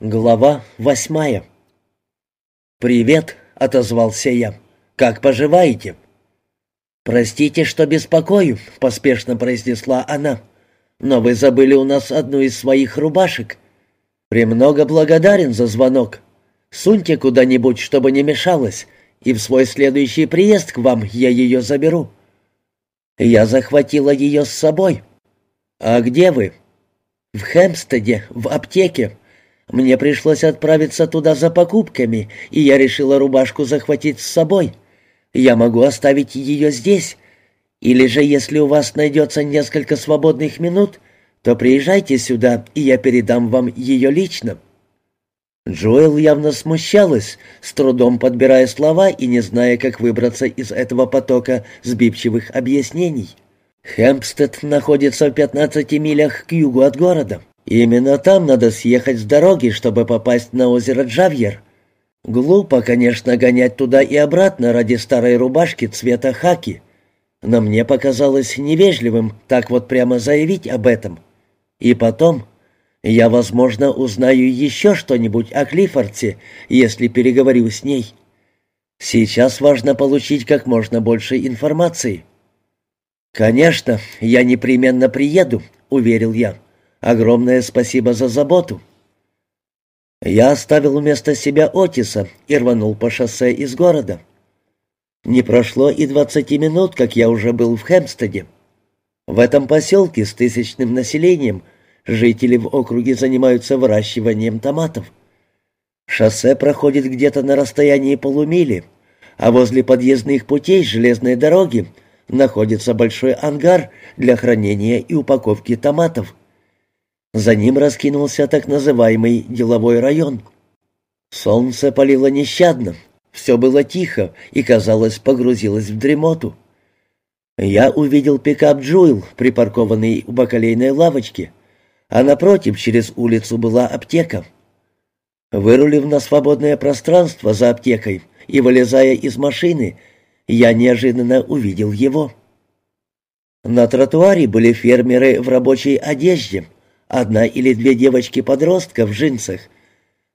Глава восьмая «Привет», — отозвался я. «Как поживаете?» «Простите, что беспокою», — поспешно произнесла она. «Но вы забыли у нас одну из своих рубашек. Премного благодарен за звонок. Суньте куда-нибудь, чтобы не мешалось, и в свой следующий приезд к вам я ее заберу». Я захватила ее с собой. «А где вы?» «В Хэмстеде, в аптеке», мне пришлось отправиться туда за покупками, и я решила рубашку захватить с собой. Я могу оставить ее здесь. Или же, если у вас найдется несколько свободных минут, то приезжайте сюда, и я передам вам ее лично». Джоэл явно смущалась, с трудом подбирая слова и не зная, как выбраться из этого потока сбивчивых объяснений. Хэмпстед находится в 15 милях к югу от города. Именно там надо съехать с дороги, чтобы попасть на озеро Джавьер. Глупо, конечно, гонять туда и обратно ради старой рубашки цвета хаки. Но мне показалось невежливым так вот прямо заявить об этом. И потом, я, возможно, узнаю еще что-нибудь о Клиффордсе, если переговорю с ней. Сейчас важно получить как можно больше информации. «Конечно, я непременно приеду», — уверил я. Огромное спасибо за заботу». Я оставил вместо себя Отиса и рванул по шоссе из города. Не прошло и двадцати минут, как я уже был в Хемстеде. В этом поселке с тысячным населением жители в округе занимаются выращиванием томатов. Шоссе проходит где-то на расстоянии полумили, а возле подъездных путей железной дороги находится большой ангар для хранения и упаковки томатов. За ним раскинулся так называемый деловой район. Солнце палило нещадно, все было тихо и, казалось, погрузилось в дремоту. Я увидел пикап «Джуэл», припаркованный у бакалейной лавочки, а напротив, через улицу была аптека. Вырулив на свободное пространство за аптекой и вылезая из машины, я неожиданно увидел его. На тротуаре были фермеры в рабочей одежде — одна или две девочки-подростка в джинсах.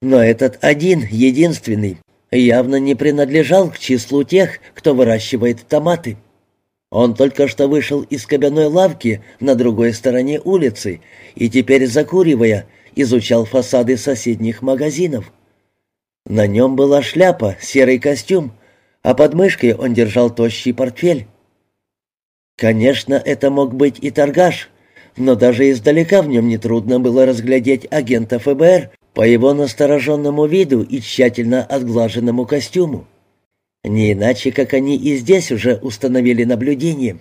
Но этот один, единственный, явно не принадлежал к числу тех, кто выращивает томаты. Он только что вышел из кабяной лавки на другой стороне улицы и теперь, закуривая, изучал фасады соседних магазинов. На нем была шляпа, серый костюм, а под мышкой он держал тощий портфель. Конечно, это мог быть и торгаш, но даже издалека в нем нетрудно было разглядеть агента ФБР по его настороженному виду и тщательно отглаженному костюму. Не иначе, как они и здесь уже установили наблюдение.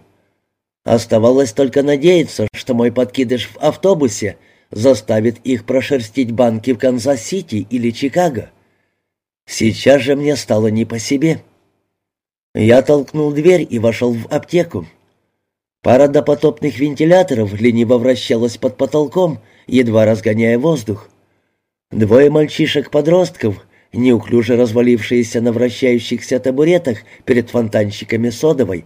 Оставалось только надеяться, что мой подкидыш в автобусе заставит их прошерстить банки в Канзас-Сити или Чикаго. Сейчас же мне стало не по себе. Я толкнул дверь и вошел в аптеку. Пара допотопных вентиляторов лениво вращалась под потолком, едва разгоняя воздух. Двое мальчишек-подростков, неуклюже развалившиеся на вращающихся табуретах перед фонтанчиками содовой,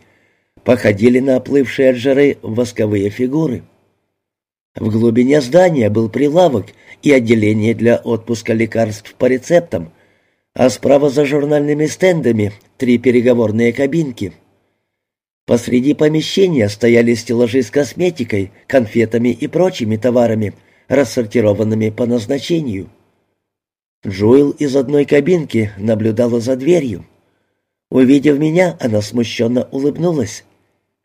походили на оплывшие от жары восковые фигуры. В глубине здания был прилавок и отделение для отпуска лекарств по рецептам, а справа за журнальными стендами три переговорные кабинки — Посреди помещения стояли стеллажи с косметикой, конфетами и прочими товарами, рассортированными по назначению. Джоэл из одной кабинки наблюдала за дверью. Увидев меня, она смущенно улыбнулась.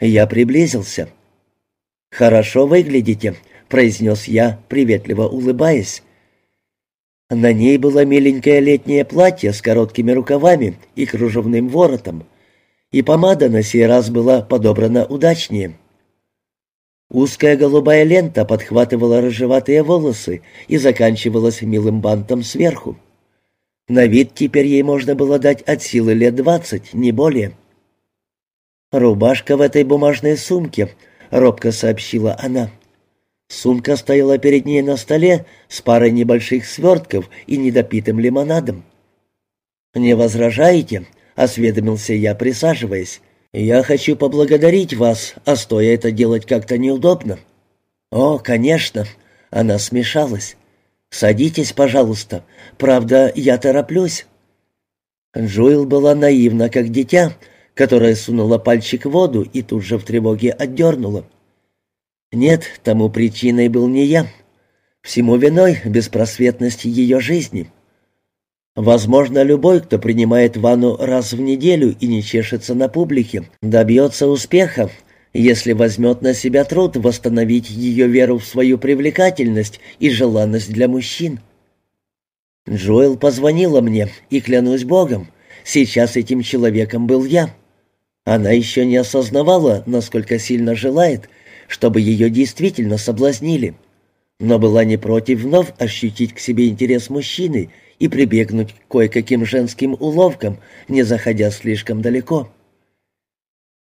Я приблизился. «Хорошо выглядите», — произнес я, приветливо улыбаясь. На ней было миленькое летнее платье с короткими рукавами и кружевным воротом и помада на сей раз была подобрана удачнее. Узкая голубая лента подхватывала рыжеватые волосы и заканчивалась милым бантом сверху. На вид теперь ей можно было дать от силы лет двадцать, не более. «Рубашка в этой бумажной сумке», — робко сообщила она. Сумка стояла перед ней на столе с парой небольших свертков и недопитым лимонадом. «Не возражаете?» — осведомился я, присаживаясь. «Я хочу поблагодарить вас, а стоя это делать как-то неудобно». «О, конечно!» — она смешалась. «Садитесь, пожалуйста. Правда, я тороплюсь». Джоэл была наивна, как дитя, которое сунуло пальчик в воду и тут же в тревоге отдернула. Нет, тому причиной был не я. Всему виной беспросветность ее жизни. Возможно, любой, кто принимает ванну раз в неделю и не чешется на публике, добьется успеха, если возьмет на себя труд восстановить ее веру в свою привлекательность и желанность для мужчин. Джоэл позвонила мне, и, клянусь Богом, сейчас этим человеком был я. Она еще не осознавала, насколько сильно желает, чтобы ее действительно соблазнили, но была не против вновь ощутить к себе интерес мужчины и прибегнуть к кое-каким женским уловкам, не заходя слишком далеко.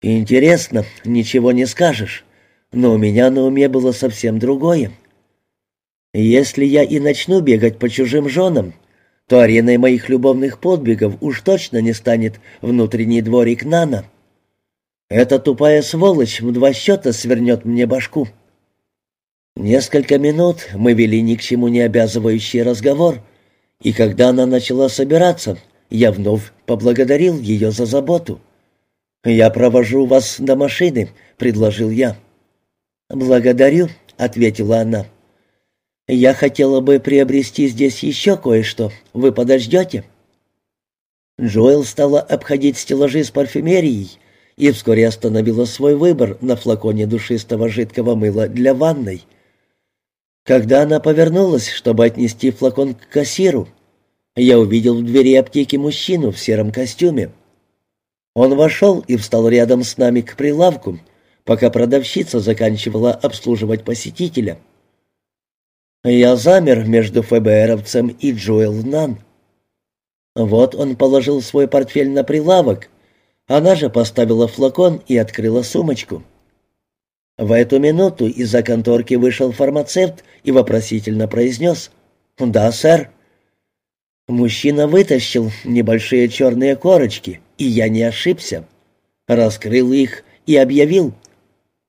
«Интересно, ничего не скажешь, но у меня на уме было совсем другое. Если я и начну бегать по чужим женам, то ареной моих любовных подбегов уж точно не станет внутренний дворик Нана. Эта тупая сволочь в два счета свернет мне башку». Несколько минут мы вели ни к чему не обязывающий разговор, и когда она начала собираться, я вновь поблагодарил ее за заботу. «Я провожу вас до машины», — предложил я. «Благодарю», — ответила она. «Я хотела бы приобрести здесь еще кое-что. Вы подождете?» Джоэл стала обходить стеллажи с парфюмерией и вскоре остановила свой выбор на флаконе душистого жидкого мыла для ванной. Когда она повернулась, чтобы отнести флакон к кассиру, я увидел в двери аптеки мужчину в сером костюме. Он вошел и встал рядом с нами к прилавку, пока продавщица заканчивала обслуживать посетителя. Я замер между ФБРовцем и Джоэл Нан. Вот он положил свой портфель на прилавок, она же поставила флакон и открыла сумочку. В эту минуту из-за конторки вышел фармацевт и вопросительно произнес «Да, сэр». Мужчина вытащил небольшие черные корочки, и я не ошибся. Раскрыл их и объявил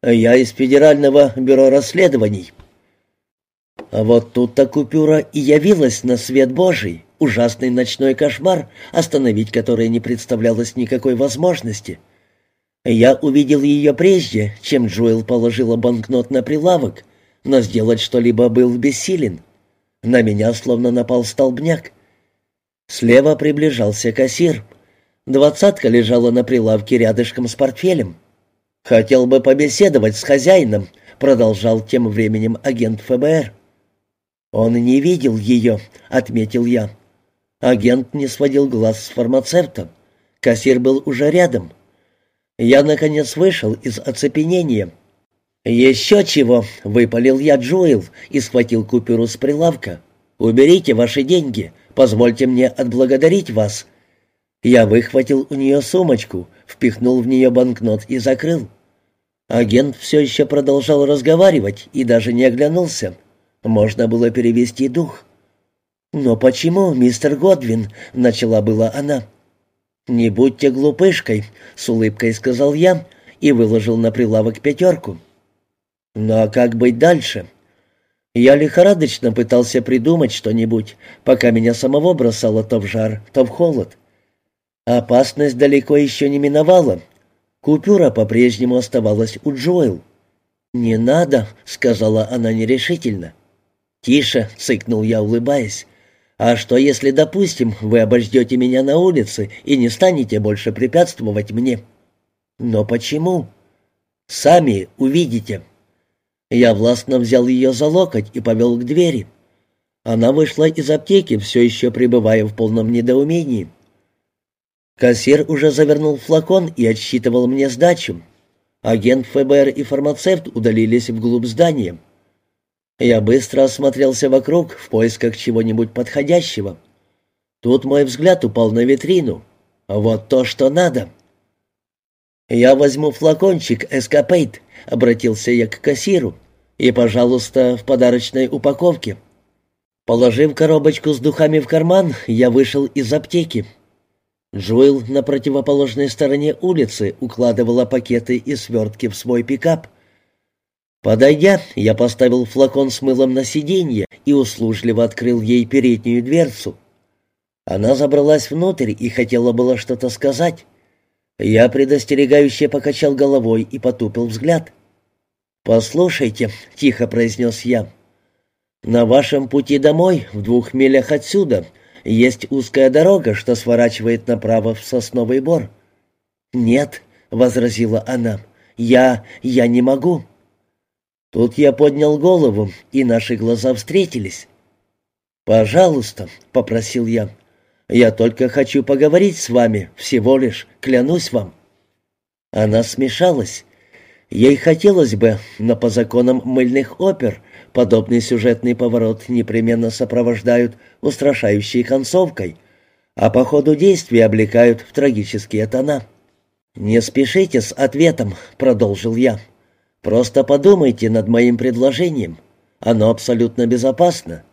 «Я из Федерального бюро расследований». Вот тут-то купюра и явилась на свет Божий, ужасный ночной кошмар, остановить который не представлялось никакой возможности — я увидел ее прежде, чем Джоэл положила банкнот на прилавок, но сделать что-либо был бессилен. На меня словно напал столбняк. Слева приближался кассир. Двадцатка лежала на прилавке рядышком с портфелем. «Хотел бы побеседовать с хозяином», — продолжал тем временем агент ФБР. «Он не видел ее», — отметил я. Агент не сводил глаз с фармацевта. Кассир был уже рядом. Я, наконец, вышел из оцепенения. «Еще чего!» — выпалил я Джоэл и схватил купюру с прилавка. «Уберите ваши деньги, позвольте мне отблагодарить вас». Я выхватил у нее сумочку, впихнул в нее банкнот и закрыл. Агент все еще продолжал разговаривать и даже не оглянулся. Можно было перевести дух. «Но почему, мистер Годвин?» — начала была она. «Не будьте глупышкой», — с улыбкой сказал я и выложил на прилавок пятерку. «Ну а как быть дальше?» Я лихорадочно пытался придумать что-нибудь, пока меня самого бросало то в жар, то в холод. Опасность далеко еще не миновала. Купюра по-прежнему оставалась у Джоэл. «Не надо», — сказала она нерешительно. «Тише», — цыкнул я, улыбаясь. А что, если, допустим, вы обождете меня на улице и не станете больше препятствовать мне? Но почему? Сами увидите. Я властно взял ее за локоть и повел к двери. Она вышла из аптеки, все еще пребывая в полном недоумении. Кассир уже завернул флакон и отсчитывал мне сдачу. Агент ФБР и фармацевт удалились вглубь здания. Я быстро осмотрелся вокруг в поисках чего-нибудь подходящего. Тут мой взгляд упал на витрину. Вот то, что надо. «Я возьму флакончик «Эскапейт», — обратился я к кассиру. «И, пожалуйста, в подарочной упаковке». Положив коробочку с духами в карман, я вышел из аптеки. Джуэл на противоположной стороне улицы укладывала пакеты и свертки в свой пикап — Подойдя, я поставил флакон с мылом на сиденье и услужливо открыл ей переднюю дверцу. Она забралась внутрь и хотела было что-то сказать. Я предостерегающе покачал головой и потупил взгляд. «Послушайте», — тихо произнес я, — «на вашем пути домой, в двух милях отсюда, есть узкая дорога, что сворачивает направо в сосновый бор». «Нет», — возразила она, — «я... я не могу». Тут я поднял голову, и наши глаза встретились. «Пожалуйста», — попросил я, — «я только хочу поговорить с вами, всего лишь, клянусь вам». Она смешалась. Ей хотелось бы, но по законам мыльных опер подобный сюжетный поворот непременно сопровождают устрашающей концовкой, а по ходу действия облекают в трагические тона. «Не спешите с ответом», — продолжил я. Просто подумайте над моим предложением. Оно абсолютно безопасно.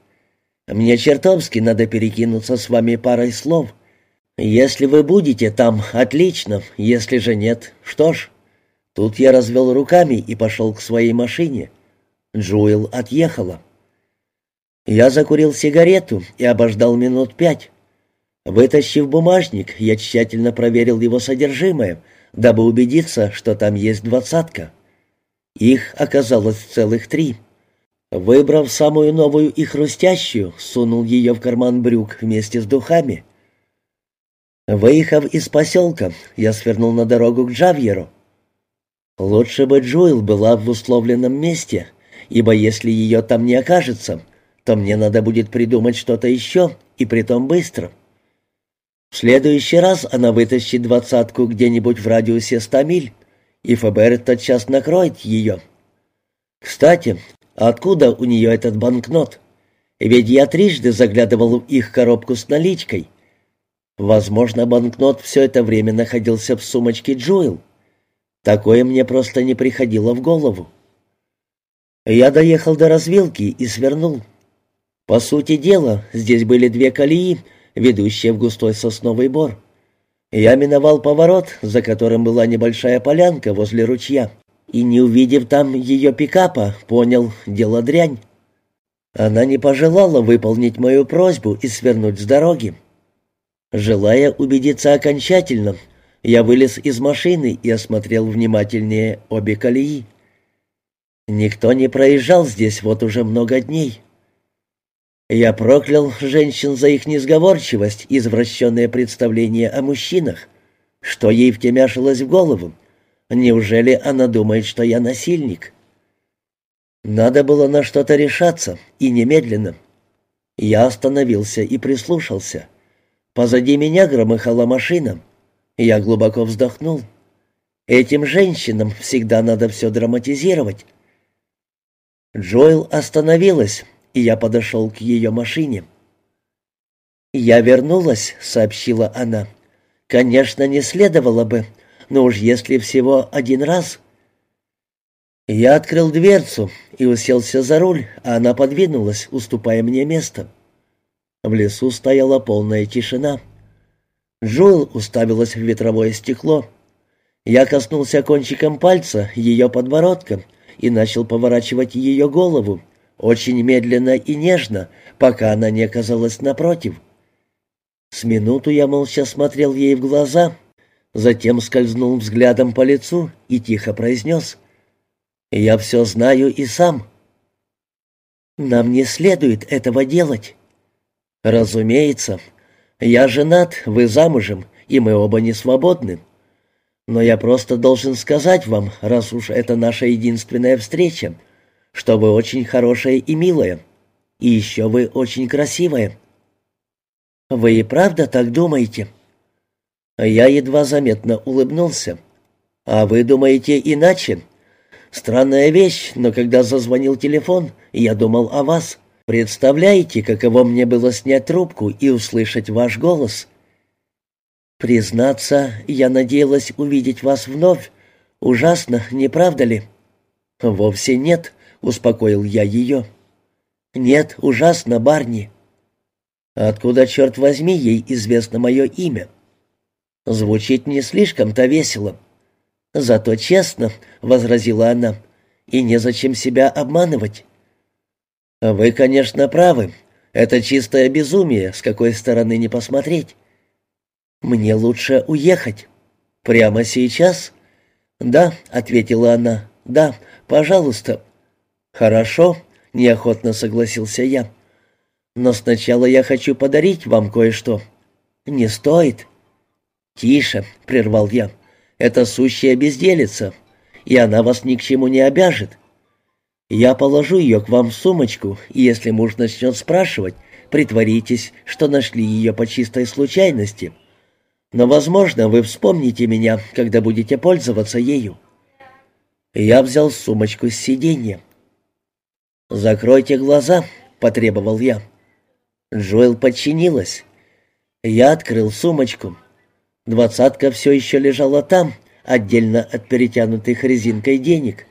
Мне чертовски надо перекинуться с вами парой слов. Если вы будете там, отлично. Если же нет, что ж. Тут я развел руками и пошел к своей машине. Джуэл отъехала. Я закурил сигарету и обождал минут пять. Вытащив бумажник, я тщательно проверил его содержимое, дабы убедиться, что там есть двадцатка. Их оказалось целых три. Выбрав самую новую и хрустящую, сунул ее в карман брюк вместе с духами. Выехав из поселка, я свернул на дорогу к Джавьеру. Лучше бы Джуэл была в условленном месте, ибо если ее там не окажется, то мне надо будет придумать что-то еще, и притом быстро. В следующий раз она вытащит двадцатку где-нибудь в радиусе ста миль, и ФБР тотчас накроет ее. Кстати, откуда у нее этот банкнот? Ведь я трижды заглядывал в их коробку с наличкой. Возможно, банкнот все это время находился в сумочке Джоэл. Такое мне просто не приходило в голову. Я доехал до развилки и свернул. По сути дела, здесь были две колеи, ведущие в густой сосновый бор. Я миновал поворот, за которым была небольшая полянка возле ручья, и, не увидев там ее пикапа, понял, дело дрянь. Она не пожелала выполнить мою просьбу и свернуть с дороги. Желая убедиться окончательно, я вылез из машины и осмотрел внимательнее обе колеи. Никто не проезжал здесь вот уже много дней. Я проклял женщин за их несговорчивость и извращенное представление о мужчинах. Что ей втемяшилось в голову? Неужели она думает, что я насильник? Надо было на что-то решаться, и немедленно. Я остановился и прислушался. Позади меня громыхала машина. Я глубоко вздохнул. Этим женщинам всегда надо все драматизировать. Джоэл остановилась, и я подошел к ее машине. «Я вернулась», — сообщила она. «Конечно, не следовало бы, но уж если всего один раз...» Я открыл дверцу и уселся за руль, а она подвинулась, уступая мне место. В лесу стояла полная тишина. Джоэл уставилась в ветровое стекло. Я коснулся кончиком пальца ее подбородка и начал поворачивать ее голову, очень медленно и нежно, пока она не оказалась напротив. С минуту я молча смотрел ей в глаза, затем скользнул взглядом по лицу и тихо произнес. «Я все знаю и сам». «Нам не следует этого делать». «Разумеется. Я женат, вы замужем, и мы оба не свободны. Но я просто должен сказать вам, раз уж это наша единственная встреча, что вы очень хорошая и милая. И еще вы очень красивая». «Вы и правда так думаете?» Я едва заметно улыбнулся. «А вы думаете иначе?» «Странная вещь, но когда зазвонил телефон, я думал о вас. Представляете, каково мне было снять трубку и услышать ваш голос?» «Признаться, я надеялась увидеть вас вновь. Ужасно, не правда ли?» «Вовсе нет», — успокоил я ее. «Нет, ужасно, Барни». «Откуда, черт возьми, ей известно мое имя?» «Звучит не слишком-то весело». «Зато честно», — возразила она, — и незачем себя обманывать. Вы, конечно, правы. Это чистое безумие, с какой стороны не посмотреть. Мне лучше уехать. Прямо сейчас? Да, ответила она. Да, пожалуйста. Хорошо, неохотно согласился я. Но сначала я хочу подарить вам кое-что. Не стоит. Тише, прервал я. Это сущая безделица, и она вас ни к чему не обяжет. Я положу ее к вам в сумочку, и если муж начнет спрашивать, притворитесь, что нашли ее по чистой случайности. Но, возможно, вы вспомните меня, когда будете пользоваться ею. Я взял сумочку с сиденья. «Закройте глаза», — потребовал я. Джоэл подчинилась. Я открыл сумочку. Двадцатка все еще лежала там, отдельно от перетянутых резинкой денег.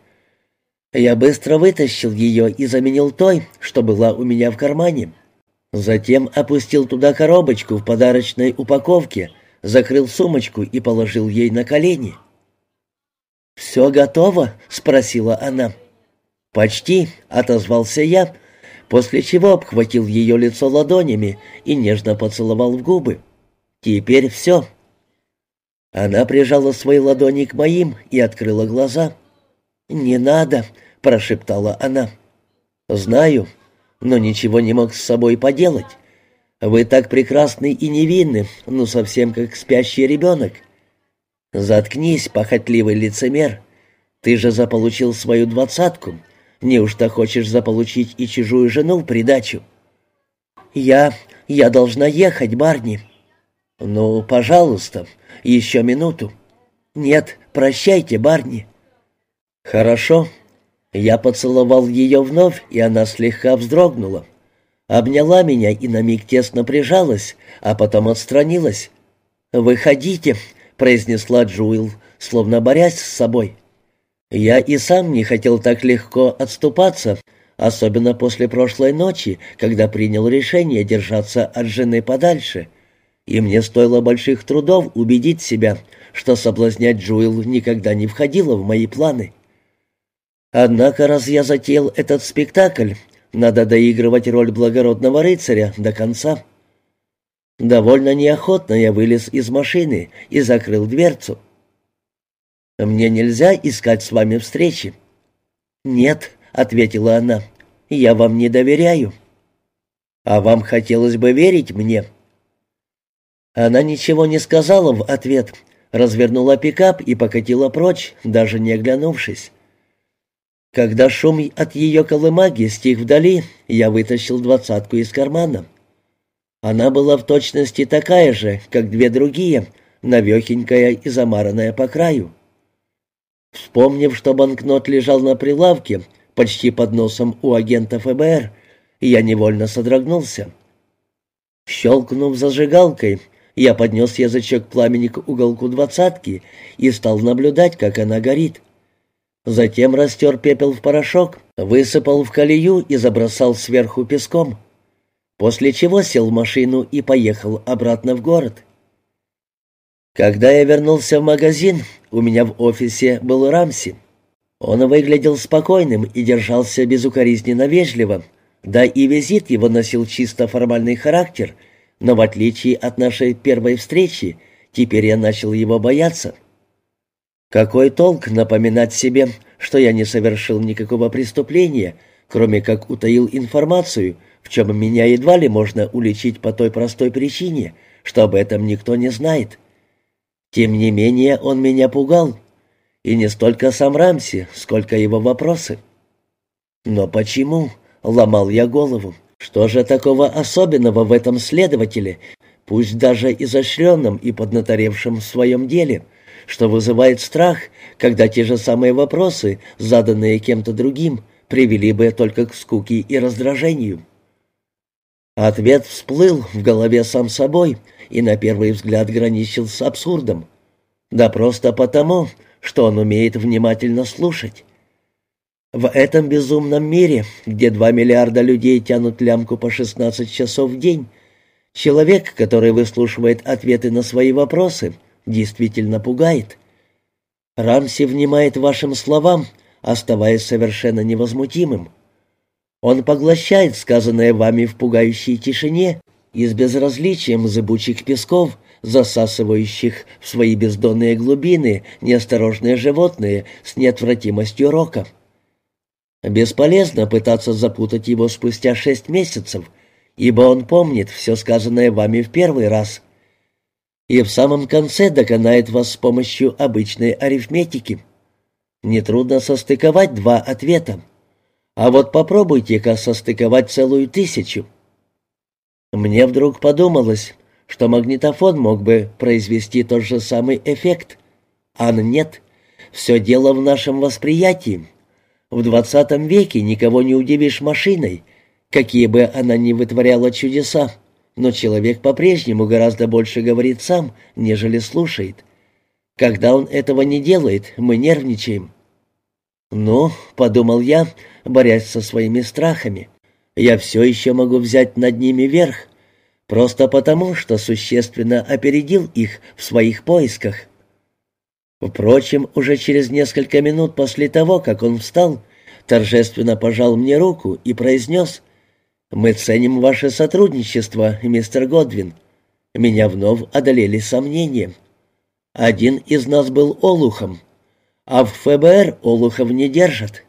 Я быстро вытащил ее и заменил той, что была у меня в кармане. Затем опустил туда коробочку в подарочной упаковке, закрыл сумочку и положил ей на колени. «Все готово?» — спросила она. «Почти», — отозвался я, после чего обхватил ее лицо ладонями и нежно поцеловал в губы. «Теперь все». Она прижала свои ладони к моим и открыла глаза. «Не надо», — прошептала она. «Знаю, но ничего не мог с собой поделать. Вы так прекрасны и невинны, ну совсем как спящий ребенок». «Заткнись, похотливый лицемер. Ты же заполучил свою двадцатку. Неужто хочешь заполучить и чужую жену в придачу?» «Я... я должна ехать, Барни». «Ну, пожалуйста, еще минуту». «Нет, прощайте, Барни». «Хорошо». Я поцеловал ее вновь, и она слегка вздрогнула. Обняла меня и на миг тесно прижалась, а потом отстранилась. «Выходите», — произнесла Джуэл, словно борясь с собой. Я и сам не хотел так легко отступаться, особенно после прошлой ночи, когда принял решение держаться от жены подальше. И мне стоило больших трудов убедить себя, что соблазнять Джуэл никогда не входило в мои планы. Однако, раз я затеял этот спектакль, надо доигрывать роль благородного рыцаря до конца. Довольно неохотно я вылез из машины и закрыл дверцу. «Мне нельзя искать с вами встречи». «Нет», — ответила она, — «я вам не доверяю». «А вам хотелось бы верить мне?» Она ничего не сказала в ответ, развернула пикап и покатила прочь, даже не оглянувшись. Когда шум от ее колымаги стих вдали, я вытащил двадцатку из кармана. Она была в точности такая же, как две другие, навехенькая и замаранная по краю. Вспомнив, что банкнот лежал на прилавке, почти под носом у агента ФБР, я невольно содрогнулся. Щелкнув зажигалкой, я поднес язычок пламени к уголку двадцатки и стал наблюдать, как она горит. Затем растер пепел в порошок, высыпал в колею и забросал сверху песком. После чего сел в машину и поехал обратно в город. Когда я вернулся в магазин, у меня в офисе был Рамси. Он выглядел спокойным и держался безукоризненно вежливо, да и визит его носил чисто формальный характер — но в отличие от нашей первой встречи, теперь я начал его бояться. Какой толк напоминать себе, что я не совершил никакого преступления, кроме как утаил информацию, в чем меня едва ли можно уличить по той простой причине, что об этом никто не знает. Тем не менее он меня пугал, и не столько сам Рамси, сколько его вопросы. Но почему? — ломал я голову. Что же такого особенного в этом следователе, пусть даже изощренном и поднаторевшем в своем деле, что вызывает страх, когда те же самые вопросы, заданные кем-то другим, привели бы только к скуке и раздражению? Ответ всплыл в голове сам собой и на первый взгляд граничил с абсурдом. Да просто потому, что он умеет внимательно слушать. В этом безумном мире, где два миллиарда людей тянут лямку по 16 часов в день, человек, который выслушивает ответы на свои вопросы, действительно пугает. Рамси внимает вашим словам, оставаясь совершенно невозмутимым. Он поглощает сказанное вами в пугающей тишине и с безразличием зыбучих песков, засасывающих в свои бездонные глубины неосторожные животные с неотвратимостью рока. Бесполезно пытаться запутать его спустя шесть месяцев, ибо он помнит все сказанное вами в первый раз. И в самом конце доконает вас с помощью обычной арифметики. Нетрудно состыковать два ответа. А вот попробуйте-ка состыковать целую тысячу. Мне вдруг подумалось, что магнитофон мог бы произвести тот же самый эффект. А нет, все дело в нашем восприятии. В двадцатом веке никого не удивишь машиной, какие бы она ни вытворяла чудеса, но человек по-прежнему гораздо больше говорит сам, нежели слушает. Когда он этого не делает, мы нервничаем. «Ну», — подумал я, борясь со своими страхами, — «я все еще могу взять над ними верх, просто потому, что существенно опередил их в своих поисках». Впрочем, уже через несколько минут после того, как он встал, торжественно пожал мне руку и произнес «Мы ценим ваше сотрудничество, мистер Годвин». Меня вновь одолели сомнения. Один из нас был олухом, а в ФБР Олухов не держат.